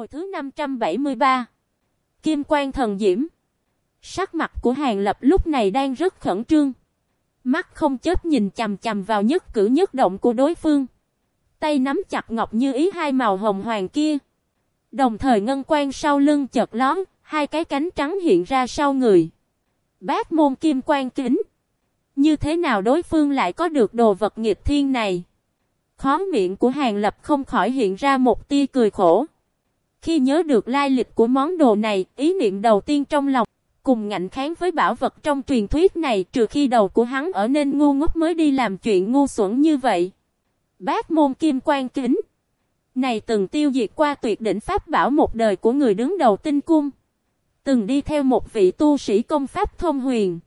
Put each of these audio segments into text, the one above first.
Hồi thứ 573 Kim quan thần diễm Sắc mặt của Hàng Lập lúc này đang rất khẩn trương. Mắt không chết nhìn chầm chầm vào nhất cử nhất động của đối phương. Tay nắm chặt ngọc như ý hai màu hồng hoàng kia. Đồng thời ngân quan sau lưng chợt lón, hai cái cánh trắng hiện ra sau người. Bát môn kim quan kính. Như thế nào đối phương lại có được đồ vật nghịch thiên này? Khó miệng của Hàng Lập không khỏi hiện ra một tia cười khổ. Khi nhớ được lai lịch của món đồ này, ý niệm đầu tiên trong lòng, cùng ngạnh kháng với bảo vật trong truyền thuyết này trừ khi đầu của hắn ở nên ngu ngốc mới đi làm chuyện ngu xuẩn như vậy. Bát môn kim quan kính. Này từng tiêu diệt qua tuyệt đỉnh pháp bảo một đời của người đứng đầu tinh cung. Từng đi theo một vị tu sĩ công pháp thông huyền.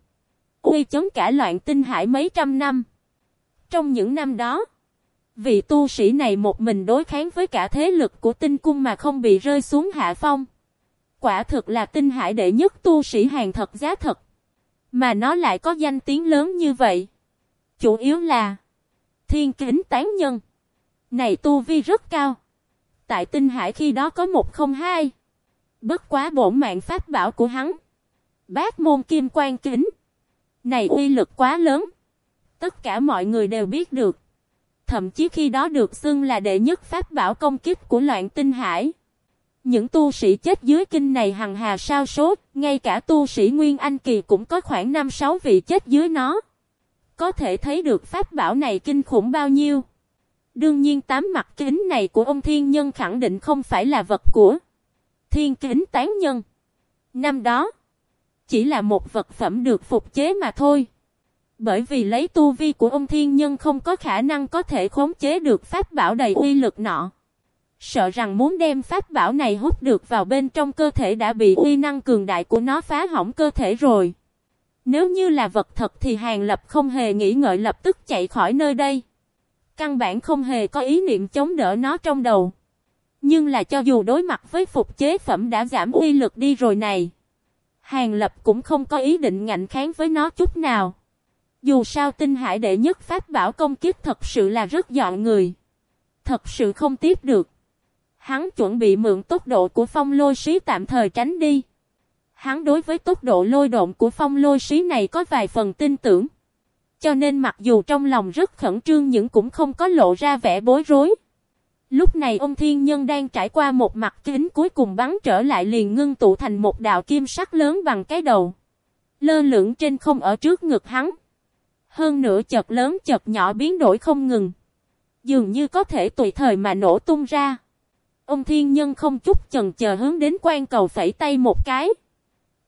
Uy chấn cả loạn tinh hải mấy trăm năm. Trong những năm đó, vị tu sĩ này một mình đối kháng với cả thế lực của tinh cung mà không bị rơi xuống hạ phong. Quả thực là tinh hải đệ nhất tu sĩ hàng thật giá thật. Mà nó lại có danh tiếng lớn như vậy. Chủ yếu là thiên kính tán nhân. Này tu vi rất cao. Tại tinh hải khi đó có một không hai. Bất quá bổn mạng pháp bảo của hắn. Bát môn kim quan kính. Này uy lực quá lớn. Tất cả mọi người đều biết được. Thậm chí khi đó được xưng là đệ nhất pháp bảo công kích của loạn tinh hải. Những tu sĩ chết dưới kinh này hằng hà sao số, ngay cả tu sĩ Nguyên Anh Kỳ cũng có khoảng 5-6 vị chết dưới nó. Có thể thấy được pháp bảo này kinh khủng bao nhiêu. Đương nhiên tám mặt kính này của ông thiên nhân khẳng định không phải là vật của thiên kính tán nhân. Năm đó, chỉ là một vật phẩm được phục chế mà thôi. Bởi vì lấy tu vi của ông thiên nhân không có khả năng có thể khống chế được pháp bảo đầy uy lực nọ. Sợ rằng muốn đem pháp bảo này hút được vào bên trong cơ thể đã bị uy năng cường đại của nó phá hỏng cơ thể rồi. Nếu như là vật thật thì Hàng Lập không hề nghĩ ngợi lập tức chạy khỏi nơi đây. Căn bản không hề có ý niệm chống đỡ nó trong đầu. Nhưng là cho dù đối mặt với phục chế phẩm đã giảm uy lực đi rồi này. Hàng Lập cũng không có ý định ngạnh kháng với nó chút nào. Dù sao tinh hải đệ nhất pháp bảo công kiếp thật sự là rất dọn người. Thật sự không tiếp được. Hắn chuẩn bị mượn tốc độ của phong lôi sĩ tạm thời tránh đi. Hắn đối với tốc độ lôi động của phong lôi sĩ này có vài phần tin tưởng. Cho nên mặc dù trong lòng rất khẩn trương nhưng cũng không có lộ ra vẻ bối rối. Lúc này ông thiên nhân đang trải qua một mặt kính cuối cùng bắn trở lại liền ngưng tụ thành một đạo kim sắc lớn bằng cái đầu. Lơ lửng trên không ở trước ngực hắn. Hơn nữa chật lớn chật nhỏ biến đổi không ngừng. Dường như có thể tùy thời mà nổ tung ra. Ông thiên nhân không chút chần chờ hướng đến quan cầu phẩy tay một cái.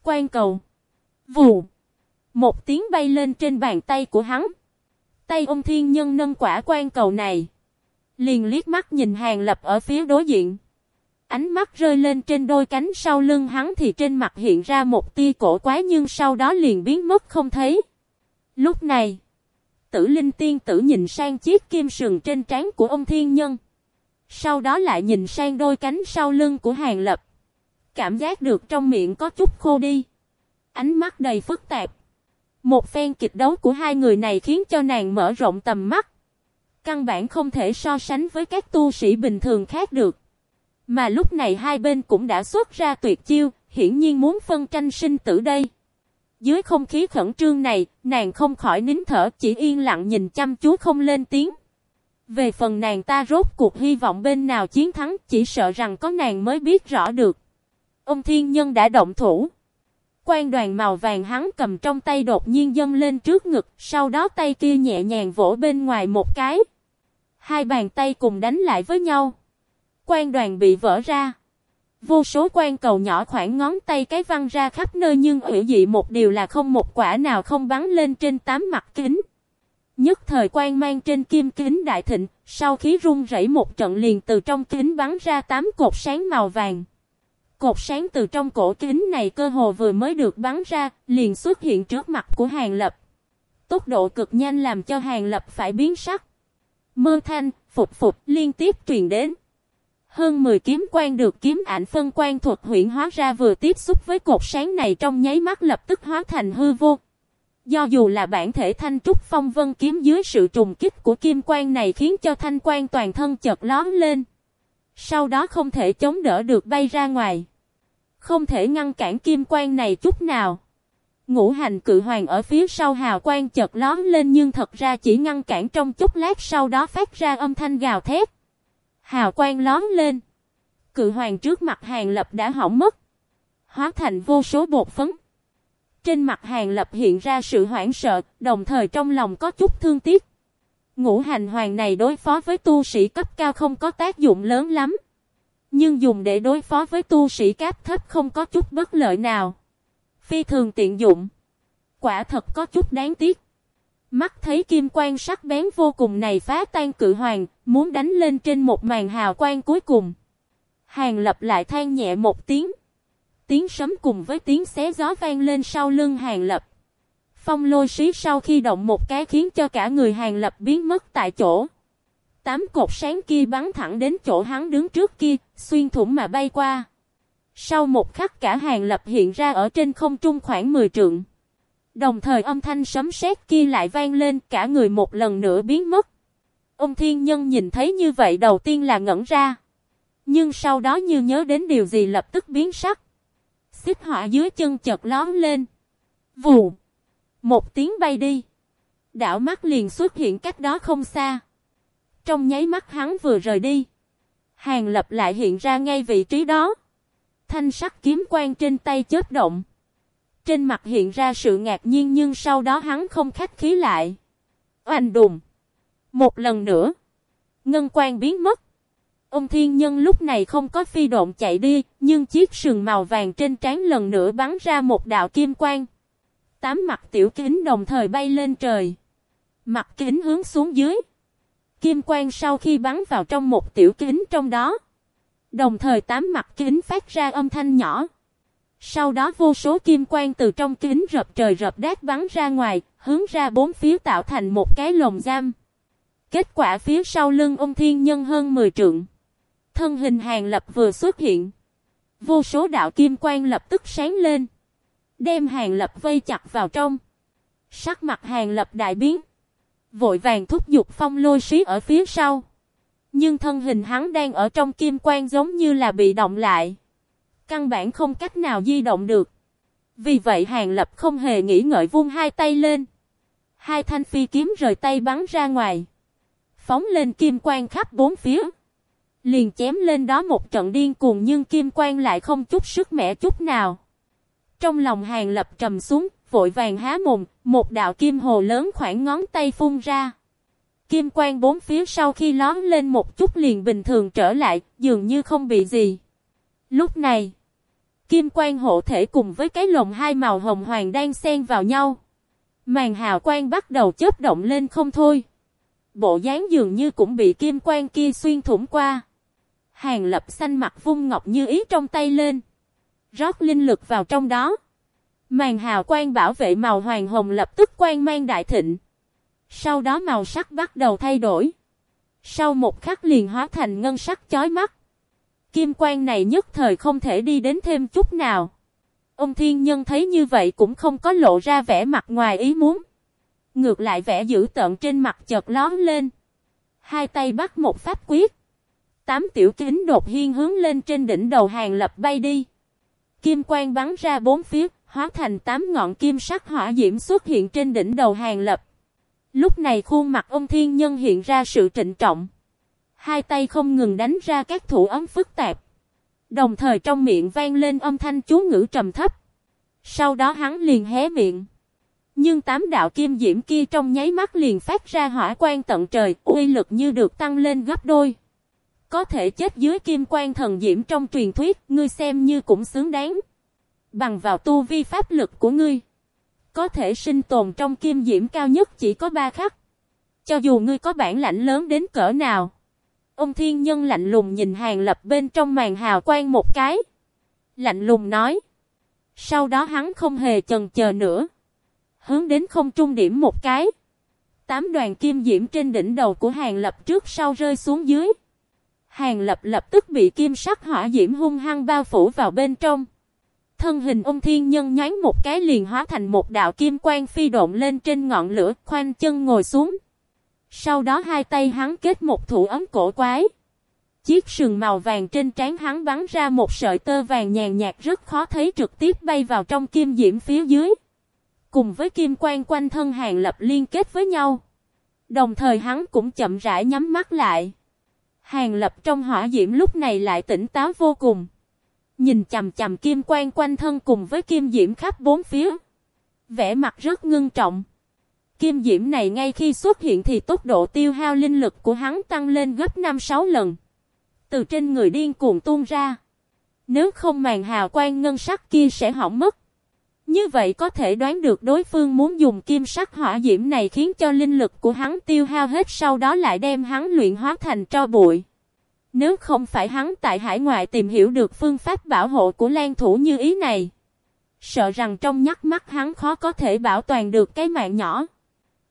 Quan cầu. Vù. Một tiếng bay lên trên bàn tay của hắn. Tay ông thiên nhân nâng quả quan cầu này. Liền liếc mắt nhìn hàng lập ở phía đối diện. Ánh mắt rơi lên trên đôi cánh sau lưng hắn thì trên mặt hiện ra một tia cổ quái nhưng sau đó liền biến mất không thấy. Lúc này, tử linh tiên tử nhìn sang chiếc kim sừng trên trán của ông thiên nhân. Sau đó lại nhìn sang đôi cánh sau lưng của hàng lập. Cảm giác được trong miệng có chút khô đi. Ánh mắt đầy phức tạp. Một phen kịch đấu của hai người này khiến cho nàng mở rộng tầm mắt. Căn bản không thể so sánh với các tu sĩ bình thường khác được. Mà lúc này hai bên cũng đã xuất ra tuyệt chiêu, hiển nhiên muốn phân tranh sinh tử đây. Dưới không khí khẩn trương này, nàng không khỏi nín thở chỉ yên lặng nhìn chăm chú không lên tiếng. Về phần nàng ta rốt cuộc hy vọng bên nào chiến thắng chỉ sợ rằng có nàng mới biết rõ được. Ông thiên nhân đã động thủ. Quan đoàn màu vàng hắn cầm trong tay đột nhiên dâng lên trước ngực, sau đó tay kia nhẹ nhàng vỗ bên ngoài một cái. Hai bàn tay cùng đánh lại với nhau. Quan đoàn bị vỡ ra. Vô số quan cầu nhỏ khoảng ngón tay cái văng ra khắp nơi nhưng ủy dị một điều là không một quả nào không bắn lên trên tám mặt kính. Nhất thời quan mang trên kim kính đại thịnh, sau khi rung rẩy một trận liền từ trong kính bắn ra tám cột sáng màu vàng. Cột sáng từ trong cổ kính này cơ hồ vừa mới được bắn ra, liền xuất hiện trước mặt của Hàng Lập. Tốc độ cực nhanh làm cho Hàng Lập phải biến sắc. Mơ thanh, phục phục liên tiếp truyền đến. Hơn 10 kiếm quan được kiếm ảnh phân quan thuật huyện hóa ra vừa tiếp xúc với cột sáng này trong nháy mắt lập tức hóa thành hư vô. Do dù là bản thể thanh trúc phong vân kiếm dưới sự trùng kích của kim quan này khiến cho thanh quan toàn thân chợt lón lên. Sau đó không thể chống đỡ được bay ra ngoài. Không thể ngăn cản kim quang này chút nào. Ngũ hành cự hoàng ở phía sau hào quang chợt lón lên nhưng thật ra chỉ ngăn cản trong chút lát sau đó phát ra âm thanh gào thét. Hào quang lón lên. Cự hoàng trước mặt hàng lập đã hỏng mất. Hóa thành vô số bột phấn. Trên mặt hàng lập hiện ra sự hoảng sợ, đồng thời trong lòng có chút thương tiếc. Ngũ hành hoàng này đối phó với tu sĩ cấp cao không có tác dụng lớn lắm. Nhưng dùng để đối phó với tu sĩ cấp thấp không có chút bất lợi nào. Phi thường tiện dụng. Quả thật có chút đáng tiếc. Mắt thấy kim quan sắc bén vô cùng này phá tan cự hoàng, muốn đánh lên trên một màn hào quang cuối cùng. Hàng lập lại than nhẹ một tiếng. Tiếng sấm cùng với tiếng xé gió vang lên sau lưng hàng lập. Phong lôi xí sau khi động một cái khiến cho cả người hàng lập biến mất tại chỗ. Tám cột sáng kia bắn thẳng đến chỗ hắn đứng trước kia, xuyên thủng mà bay qua. Sau một khắc cả hàng lập hiện ra ở trên không trung khoảng 10 trượng. Đồng thời âm thanh sấm sét kia lại vang lên cả người một lần nữa biến mất. Ông thiên nhân nhìn thấy như vậy đầu tiên là ngẩn ra. Nhưng sau đó như nhớ đến điều gì lập tức biến sắc. Xích họa dưới chân chợt lóm lên. Vù. Một tiếng bay đi. Đảo mắt liền xuất hiện cách đó không xa. Trong nháy mắt hắn vừa rời đi. Hàng lập lại hiện ra ngay vị trí đó. Thanh sắc kiếm quang trên tay chớp động. Trên mặt hiện ra sự ngạc nhiên nhưng sau đó hắn không khách khí lại. Oanh đùng. Một lần nữa. Ngân quang biến mất. Ông thiên nhân lúc này không có phi độn chạy đi, nhưng chiếc sừng màu vàng trên trán lần nữa bắn ra một đạo kim quang. Tám mặt tiểu kính đồng thời bay lên trời. Mặt kính hướng xuống dưới. Kim quang sau khi bắn vào trong một tiểu kính trong đó. Đồng thời tám mặt kính phát ra âm thanh nhỏ. Sau đó vô số kim quang từ trong kính rập trời rập đát bắn ra ngoài, hướng ra bốn phía tạo thành một cái lồng giam. Kết quả phía sau lưng ông thiên nhân hơn 10 trượng. Thân hình hàng lập vừa xuất hiện. Vô số đạo kim quang lập tức sáng lên. Đem hàng lập vây chặt vào trong. Sắc mặt hàng lập đại biến. Vội vàng thúc giục phong lôi xí ở phía sau. Nhưng thân hình hắn đang ở trong kim quang giống như là bị động lại. Căn bản không cách nào di động được. Vì vậy hàng lập không hề nghĩ ngợi vung hai tay lên. Hai thanh phi kiếm rời tay bắn ra ngoài. Phóng lên kim quang khắp bốn phía. Liền chém lên đó một trận điên cuồng nhưng kim quang lại không chút sức mẻ chút nào. Trong lòng hàng lập trầm xuống, vội vàng há mồm, một đạo kim hồ lớn khoảng ngón tay phun ra. Kim quang bốn phía sau khi lón lên một chút liền bình thường trở lại, dường như không bị gì. Lúc này, kim quang hộ thể cùng với cái lồng hai màu hồng hoàng đang xen vào nhau. Màn hào quang bắt đầu chớp động lên không thôi. Bộ dáng dường như cũng bị kim quang kia xuyên thủng qua. Hàng lập xanh mặt vung ngọc như ý trong tay lên. Rót linh lực vào trong đó. Màn hào quang bảo vệ màu hoàng hồng lập tức quang mang đại thịnh. Sau đó màu sắc bắt đầu thay đổi. Sau một khắc liền hóa thành ngân sắc chói mắt. Kim quang này nhất thời không thể đi đến thêm chút nào. Ông thiên nhân thấy như vậy cũng không có lộ ra vẻ mặt ngoài ý muốn. Ngược lại vẻ dữ tợn trên mặt chợt lón lên. Hai tay bắt một pháp quyết. Tám tiểu kính đột hiên hướng lên trên đỉnh đầu hàng lập bay đi. Kim quang bắn ra bốn phía, hóa thành tám ngọn kim sắc hỏa diễm xuất hiện trên đỉnh đầu hàng lập. Lúc này khuôn mặt ông thiên nhân hiện ra sự trịnh trọng. Hai tay không ngừng đánh ra các thủ ấm phức tạp. Đồng thời trong miệng vang lên âm thanh chú ngữ trầm thấp. Sau đó hắn liền hé miệng. Nhưng tám đạo kim diễm kia trong nháy mắt liền phát ra hỏa quan tận trời, uy lực như được tăng lên gấp đôi. Có thể chết dưới kim quan thần diễm trong truyền thuyết, ngươi xem như cũng xứng đáng. Bằng vào tu vi pháp lực của ngươi. Có thể sinh tồn trong kim diễm cao nhất chỉ có ba khắc. Cho dù ngươi có bản lãnh lớn đến cỡ nào. Ông thiên nhân lạnh lùng nhìn hàng lập bên trong màn hào quang một cái. Lạnh lùng nói. Sau đó hắn không hề chần chờ nữa. Hướng đến không trung điểm một cái. Tám đoàn kim diễm trên đỉnh đầu của hàng lập trước sau rơi xuống dưới. Hàng lập lập tức bị kim sắc hỏa diễm hung hăng bao phủ vào bên trong. Thân hình ông thiên nhân nhánh một cái liền hóa thành một đạo kim quang phi độn lên trên ngọn lửa, khoanh chân ngồi xuống. Sau đó hai tay hắn kết một thủ ấm cổ quái. Chiếc sừng màu vàng trên trán hắn bắn ra một sợi tơ vàng nhàn nhạt rất khó thấy trực tiếp bay vào trong kim diễm phía dưới. Cùng với kim quang quanh thân hàng lập liên kết với nhau. Đồng thời hắn cũng chậm rãi nhắm mắt lại. Hàng lập trong hỏa diễm lúc này lại tỉnh táo vô cùng. Nhìn chầm chầm kim quang quanh thân cùng với kim diễm khắp bốn phía. Vẻ mặt rất ngưng trọng. Kim diễm này ngay khi xuất hiện thì tốc độ tiêu hao linh lực của hắn tăng lên gấp 5-6 lần. Từ trên người điên cuồng tuôn ra. Nếu không màn hào quang ngân sắc kia sẽ hỏng mất. Như vậy có thể đoán được đối phương muốn dùng kim sắc hỏa diễm này khiến cho linh lực của hắn tiêu hao hết, sau đó lại đem hắn luyện hóa thành tro bụi. Nếu không phải hắn tại hải ngoại tìm hiểu được phương pháp bảo hộ của lan thủ như ý này. Sợ rằng trong nhắc mắt hắn khó có thể bảo toàn được cái mạng nhỏ.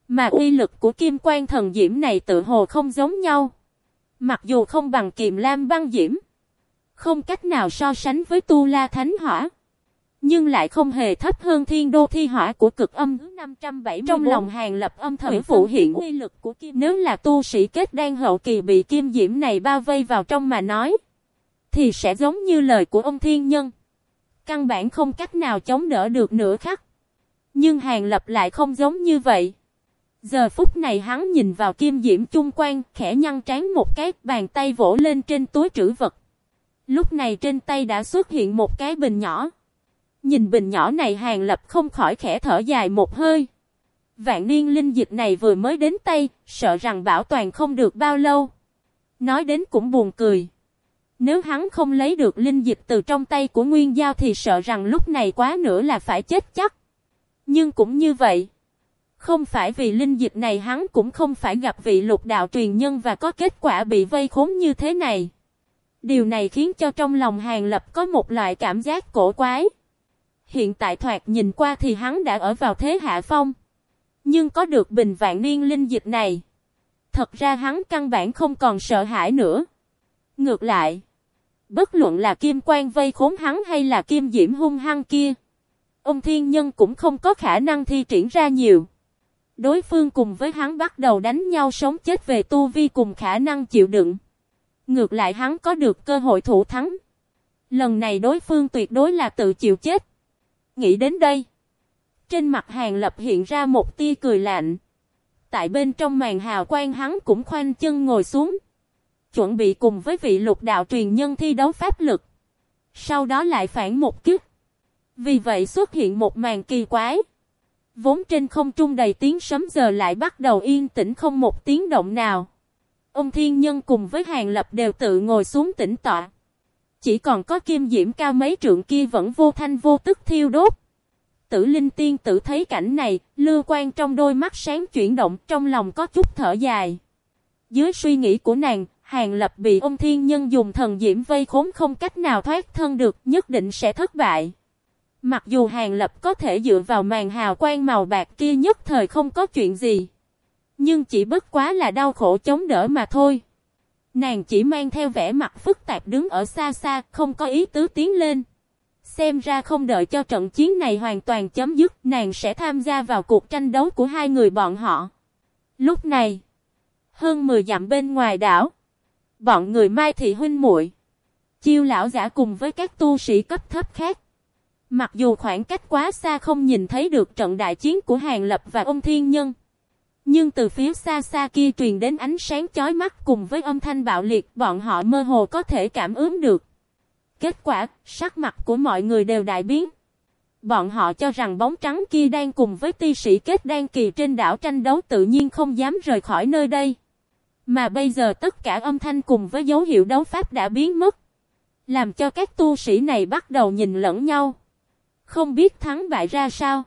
Mà uy lực của kim quan thần diễm này tự hồ không giống nhau. Mặc dù không bằng kiềm lam băng diễm. Không cách nào so sánh với tu la thánh hỏa. Nhưng lại không hề thấp hơn thiên đô thi hỏa của cực âm thứ 574. Trong lòng hàng lập âm thầm phụ hiện uy lực của kim. Nếu là tu sĩ kết đan hậu kỳ bị kim diễm này bao vây vào trong mà nói. Thì sẽ giống như lời của ông thiên nhân. Căn bản không cách nào chống đỡ được nửa khắc. Nhưng hàng lập lại không giống như vậy. Giờ phút này hắn nhìn vào kim diễm chung quanh, khẽ nhăn trán một cái, bàn tay vỗ lên trên túi trữ vật. Lúc này trên tay đã xuất hiện một cái bình nhỏ. Nhìn bình nhỏ này hàng lập không khỏi khẽ thở dài một hơi. Vạn niên linh dịch này vừa mới đến tay, sợ rằng bảo toàn không được bao lâu. Nói đến cũng buồn cười. Nếu hắn không lấy được linh dịch từ trong tay của Nguyên Giao thì sợ rằng lúc này quá nữa là phải chết chắc. Nhưng cũng như vậy. Không phải vì linh dịch này hắn cũng không phải gặp vị lục đạo truyền nhân và có kết quả bị vây khốn như thế này. Điều này khiến cho trong lòng hàng lập có một loại cảm giác cổ quái. Hiện tại thoạt nhìn qua thì hắn đã ở vào thế hạ phong. Nhưng có được bình vạn niên linh dịch này. Thật ra hắn căn bản không còn sợ hãi nữa. Ngược lại. Bất luận là kim quan vây khốn hắn hay là kim diễm hung hăng kia. Ông thiên nhân cũng không có khả năng thi triển ra nhiều. Đối phương cùng với hắn bắt đầu đánh nhau sống chết về tu vi cùng khả năng chịu đựng. Ngược lại hắn có được cơ hội thủ thắng. Lần này đối phương tuyệt đối là tự chịu chết. Nghĩ đến đây. Trên mặt hàng lập hiện ra một tia cười lạnh. Tại bên trong màn hào quang hắn cũng khoanh chân ngồi xuống. Chuẩn bị cùng với vị lục đạo truyền nhân thi đấu pháp lực. Sau đó lại phản một kiếp. Vì vậy xuất hiện một màn kỳ quái. Vốn trên không trung đầy tiếng sấm giờ lại bắt đầu yên tĩnh không một tiếng động nào. Ông thiên nhân cùng với hàng lập đều tự ngồi xuống tĩnh tọa. Chỉ còn có kim diễm cao mấy trượng kia vẫn vô thanh vô tức thiêu đốt. Tử linh tiên tử thấy cảnh này, lưu quan trong đôi mắt sáng chuyển động trong lòng có chút thở dài. Dưới suy nghĩ của nàng, hàng lập bị ông thiên nhân dùng thần diễm vây khốn không cách nào thoát thân được nhất định sẽ thất bại. Mặc dù hàng lập có thể dựa vào màn hào quang màu bạc kia nhất thời không có chuyện gì. Nhưng chỉ bất quá là đau khổ chống đỡ mà thôi. Nàng chỉ mang theo vẻ mặt phức tạp đứng ở xa xa, không có ý tứ tiến lên. Xem ra không đợi cho trận chiến này hoàn toàn chấm dứt, nàng sẽ tham gia vào cuộc tranh đấu của hai người bọn họ. Lúc này, hơn 10 dặm bên ngoài đảo, bọn người Mai Thị huynh muội chiêu lão giả cùng với các tu sĩ cấp thấp khác. Mặc dù khoảng cách quá xa không nhìn thấy được trận đại chiến của Hàng Lập và ông Thiên Nhân. Nhưng từ phía xa xa kia truyền đến ánh sáng chói mắt cùng với âm thanh bạo liệt bọn họ mơ hồ có thể cảm ứng được. Kết quả, sắc mặt của mọi người đều đại biến. Bọn họ cho rằng bóng trắng kia đang cùng với ti sĩ kết đan kỳ trên đảo tranh đấu tự nhiên không dám rời khỏi nơi đây. Mà bây giờ tất cả âm thanh cùng với dấu hiệu đấu pháp đã biến mất. Làm cho các tu sĩ này bắt đầu nhìn lẫn nhau. Không biết thắng bại ra sao.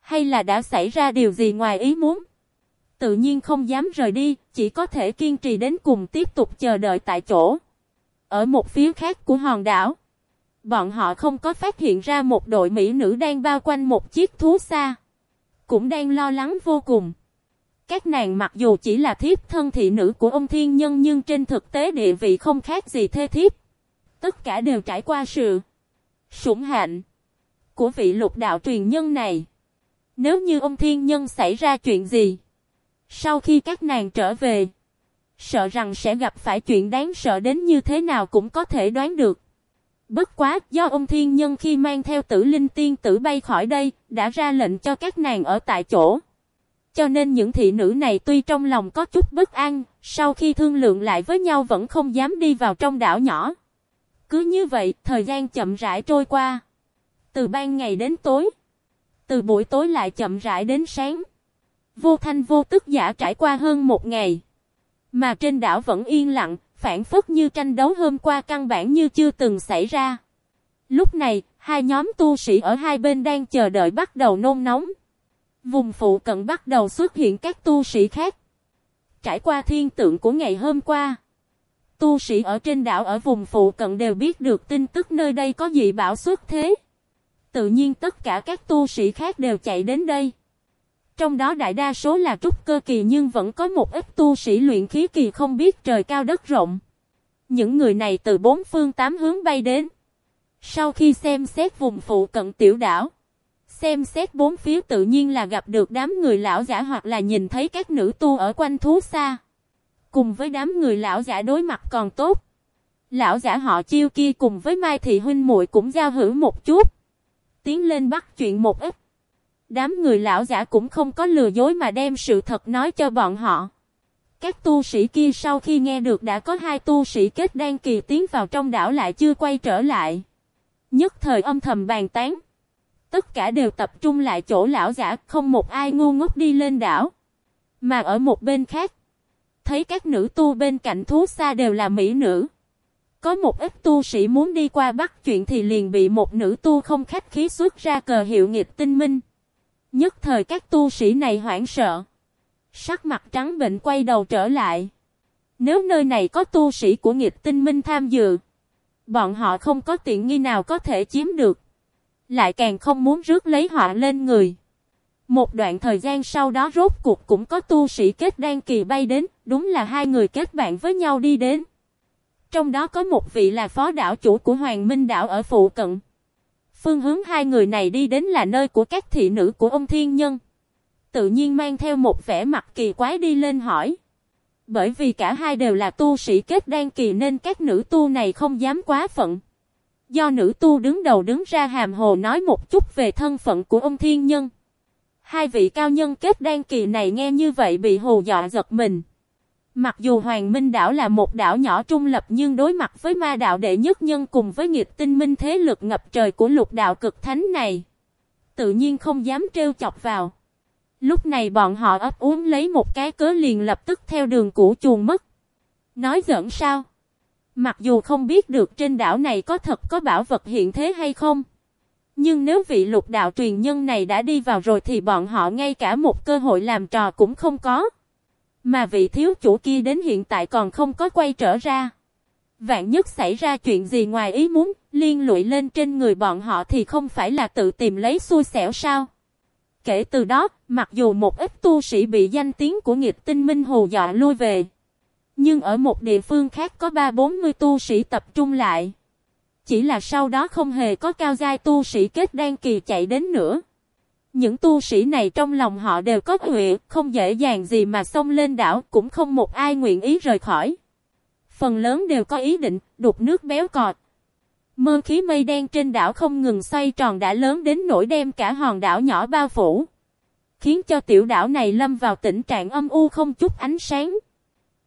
Hay là đã xảy ra điều gì ngoài ý muốn tự nhiên không dám rời đi, chỉ có thể kiên trì đến cùng tiếp tục chờ đợi tại chỗ. Ở một phía khác của hòn đảo, bọn họ không có phát hiện ra một đội mỹ nữ đang bao quanh một chiếc thú xa. Cũng đang lo lắng vô cùng. Các nàng mặc dù chỉ là thiếp thân thị nữ của ông thiên nhân nhưng trên thực tế địa vị không khác gì thê thiếp. Tất cả đều trải qua sự sủng hạnh của vị lục đạo truyền nhân này. Nếu như ông thiên nhân xảy ra chuyện gì, sau khi các nàng trở về, Sợ rằng sẽ gặp phải chuyện đáng sợ đến như thế nào cũng có thể đoán được. Bất quá, do ông thiên nhân khi mang theo tử linh tiên tử bay khỏi đây, đã ra lệnh cho các nàng ở tại chỗ. Cho nên những thị nữ này tuy trong lòng có chút bất an, sau khi thương lượng lại với nhau vẫn không dám đi vào trong đảo nhỏ. Cứ như vậy, thời gian chậm rãi trôi qua. Từ ban ngày đến tối. Từ buổi tối lại chậm rãi đến sáng. Vô thanh vô tức giả trải qua hơn một ngày. Mà trên đảo vẫn yên lặng, phản phất như tranh đấu hôm qua căn bản như chưa từng xảy ra. Lúc này, hai nhóm tu sĩ ở hai bên đang chờ đợi bắt đầu nôn nóng. Vùng phụ cận bắt đầu xuất hiện các tu sĩ khác. Trải qua thiên tượng của ngày hôm qua. Tu sĩ ở trên đảo ở vùng phụ cận đều biết được tin tức nơi đây có dị bão xuất thế. Tự nhiên tất cả các tu sĩ khác đều chạy đến đây. Trong đó đại đa số là trúc cơ kỳ nhưng vẫn có một ít tu sĩ luyện khí kỳ không biết trời cao đất rộng. Những người này từ bốn phương tám hướng bay đến. Sau khi xem xét vùng phụ cận tiểu đảo, xem xét bốn phía tự nhiên là gặp được đám người lão giả hoặc là nhìn thấy các nữ tu ở quanh thú xa. Cùng với đám người lão giả đối mặt còn tốt. Lão giả họ chiêu kia cùng với Mai Thị Huynh muội cũng giao hữu một chút. Tiến lên bắt chuyện một ít. Đám người lão giả cũng không có lừa dối mà đem sự thật nói cho bọn họ. Các tu sĩ kia sau khi nghe được đã có hai tu sĩ kết đan kỳ tiến vào trong đảo lại chưa quay trở lại. Nhất thời âm thầm bàn tán. Tất cả đều tập trung lại chỗ lão giả, không một ai ngu ngốc đi lên đảo. Mà ở một bên khác, thấy các nữ tu bên cạnh thú xa đều là mỹ nữ. Có một ít tu sĩ muốn đi qua bắt chuyện thì liền bị một nữ tu không khách khí xuất ra cờ hiệu nghịch tinh minh. Nhất thời các tu sĩ này hoảng sợ. Sắc mặt trắng bệnh quay đầu trở lại. Nếu nơi này có tu sĩ của nghịch tinh minh tham dự, bọn họ không có tiện nghi nào có thể chiếm được. Lại càng không muốn rước lấy họ lên người. Một đoạn thời gian sau đó rốt cuộc cũng có tu sĩ kết đan kỳ bay đến, đúng là hai người kết bạn với nhau đi đến. Trong đó có một vị là phó đảo chủ của Hoàng Minh đảo ở phụ cận. Phương hướng hai người này đi đến là nơi của các thị nữ của ông Thiên Nhân. Tự nhiên mang theo một vẻ mặt kỳ quái đi lên hỏi. Bởi vì cả hai đều là tu sĩ kết đan kỳ nên các nữ tu này không dám quá phận. Do nữ tu đứng đầu đứng ra hàm hồ nói một chút về thân phận của ông Thiên Nhân. Hai vị cao nhân kết đan kỳ này nghe như vậy bị hồ dọa giật mình. Mặc dù Hoàng Minh đảo là một đảo nhỏ trung lập nhưng đối mặt với ma đạo đệ nhất nhân cùng với nghiệp tinh minh thế lực ngập trời của lục đạo cực thánh này. Tự nhiên không dám trêu chọc vào. Lúc này bọn họ ấp uống lấy một cái cớ liền lập tức theo đường cũ chuồn mất. Nói giỡn sao? Mặc dù không biết được trên đảo này có thật có bảo vật hiện thế hay không. Nhưng nếu vị lục đạo truyền nhân này đã đi vào rồi thì bọn họ ngay cả một cơ hội làm trò cũng không có. Mà vị thiếu chủ kia đến hiện tại còn không có quay trở ra. Vạn nhất xảy ra chuyện gì ngoài ý muốn, liên lụy lên trên người bọn họ thì không phải là tự tìm lấy xui xẻo sao. Kể từ đó, mặc dù một ít tu sĩ bị danh tiếng của nghịch tinh minh hù dọa lui về. Nhưng ở một địa phương khác có ba bốn mươi tu sĩ tập trung lại. Chỉ là sau đó không hề có cao giai tu sĩ kết đan kỳ chạy đến nữa. Những tu sĩ này trong lòng họ đều có nguyện, không dễ dàng gì mà xông lên đảo, cũng không một ai nguyện ý rời khỏi. Phần lớn đều có ý định, đục nước béo cọt. Mơ khí mây đen trên đảo không ngừng xoay tròn đã lớn đến nỗi đem cả hòn đảo nhỏ bao phủ. Khiến cho tiểu đảo này lâm vào tình trạng âm u không chút ánh sáng.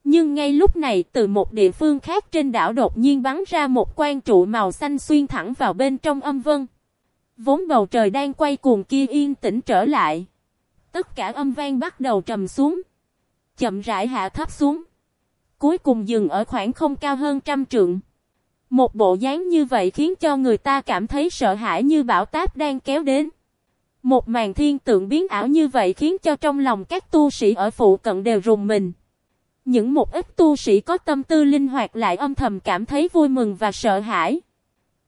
Nhưng ngay lúc này từ một địa phương khác trên đảo đột nhiên bắn ra một quan trụ màu xanh xuyên thẳng vào bên trong âm vân. Vốn bầu trời đang quay cuồng kia yên tĩnh trở lại. Tất cả âm vang bắt đầu trầm xuống. Chậm rãi hạ thấp xuống. Cuối cùng dừng ở khoảng không cao hơn trăm trượng. Một bộ dáng như vậy khiến cho người ta cảm thấy sợ hãi như bão táp đang kéo đến. Một màn thiên tượng biến ảo như vậy khiến cho trong lòng các tu sĩ ở phụ cận đều rùng mình. Những một ít tu sĩ có tâm tư linh hoạt lại âm thầm cảm thấy vui mừng và sợ hãi.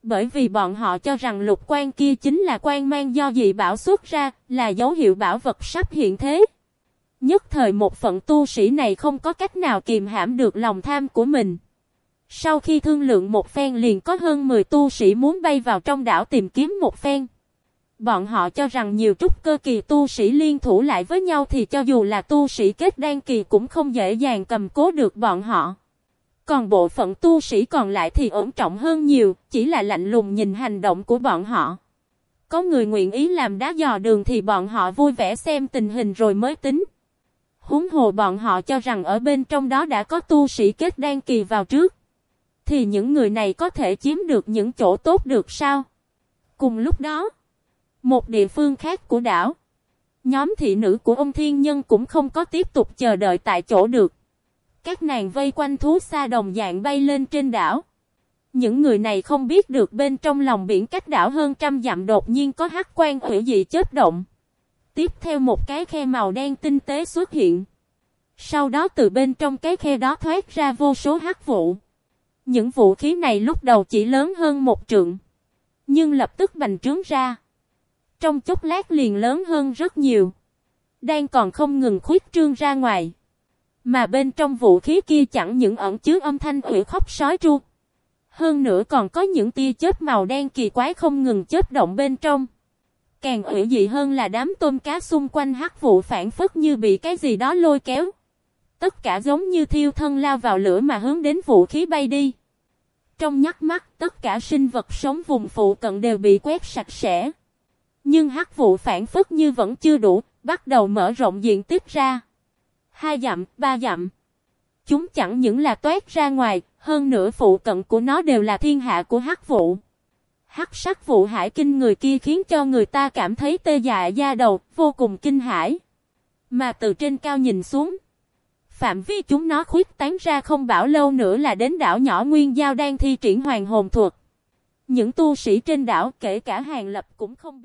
Bởi vì bọn họ cho rằng lục quan kia chính là quan mang do dị bảo xuất ra, là dấu hiệu bảo vật sắp hiện thế. Nhất thời một phận tu sĩ này không có cách nào kìm hãm được lòng tham của mình. Sau khi thương lượng một phen liền có hơn 10 tu sĩ muốn bay vào trong đảo tìm kiếm một phen. Bọn họ cho rằng nhiều trúc cơ kỳ tu sĩ liên thủ lại với nhau thì cho dù là tu sĩ kết đan kỳ cũng không dễ dàng cầm cố được bọn họ. Còn bộ phận tu sĩ còn lại thì ổn trọng hơn nhiều, chỉ là lạnh lùng nhìn hành động của bọn họ. Có người nguyện ý làm đá dò đường thì bọn họ vui vẻ xem tình hình rồi mới tính. Húng hồ bọn họ cho rằng ở bên trong đó đã có tu sĩ kết đan kỳ vào trước. Thì những người này có thể chiếm được những chỗ tốt được sao? Cùng lúc đó, một địa phương khác của đảo, nhóm thị nữ của ông thiên nhân cũng không có tiếp tục chờ đợi tại chỗ được. Các nàng vây quanh thú xa đồng dạng bay lên trên đảo. Những người này không biết được bên trong lòng biển cách đảo hơn trăm dặm đột nhiên có hắc quan hủy dị chết động. Tiếp theo một cái khe màu đen tinh tế xuất hiện. Sau đó từ bên trong cái khe đó thoát ra vô số hắc vụ. Những vũ khí này lúc đầu chỉ lớn hơn một trượng. Nhưng lập tức bành trướng ra. Trong chốc lát liền lớn hơn rất nhiều. Đang còn không ngừng khuyết trương ra ngoài. Mà bên trong vũ khí kia chẳng những ẩn chứa âm thanh ủy khóc sói tru. Hơn nữa còn có những tia chớp màu đen kỳ quái không ngừng chớp động bên trong. Càng ủy dị hơn là đám tôm cá xung quanh hắc vụ phản phất như bị cái gì đó lôi kéo. Tất cả giống như thiêu thân lao vào lửa mà hướng đến vũ khí bay đi. Trong nhắc mắt, tất cả sinh vật sống vùng phụ cận đều bị quét sạch sẽ. Nhưng hắc vụ phản phất như vẫn chưa đủ, bắt đầu mở rộng diện tích ra. Hai dặm, ba dặm. Chúng chẳng những là toát ra ngoài, hơn nữa phụ cận của nó đều là thiên hạ của hắc vụ. Hắc sắc vụ hải kinh người kia khiến cho người ta cảm thấy tê dại da đầu, vô cùng kinh hãi. Mà từ trên cao nhìn xuống, phạm vi chúng nó khuyết tán ra không bảo lâu nữa là đến đảo nhỏ Nguyên Giao đang thi triển hoàng hồn thuật. Những tu sĩ trên đảo kể cả hàng lập cũng không biết.